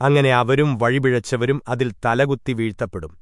അങ്ങനെ അവരും വഴിപിഴച്ചവരും അതിൽ തലകുത്തി വീഴ്ത്തപ്പെടും.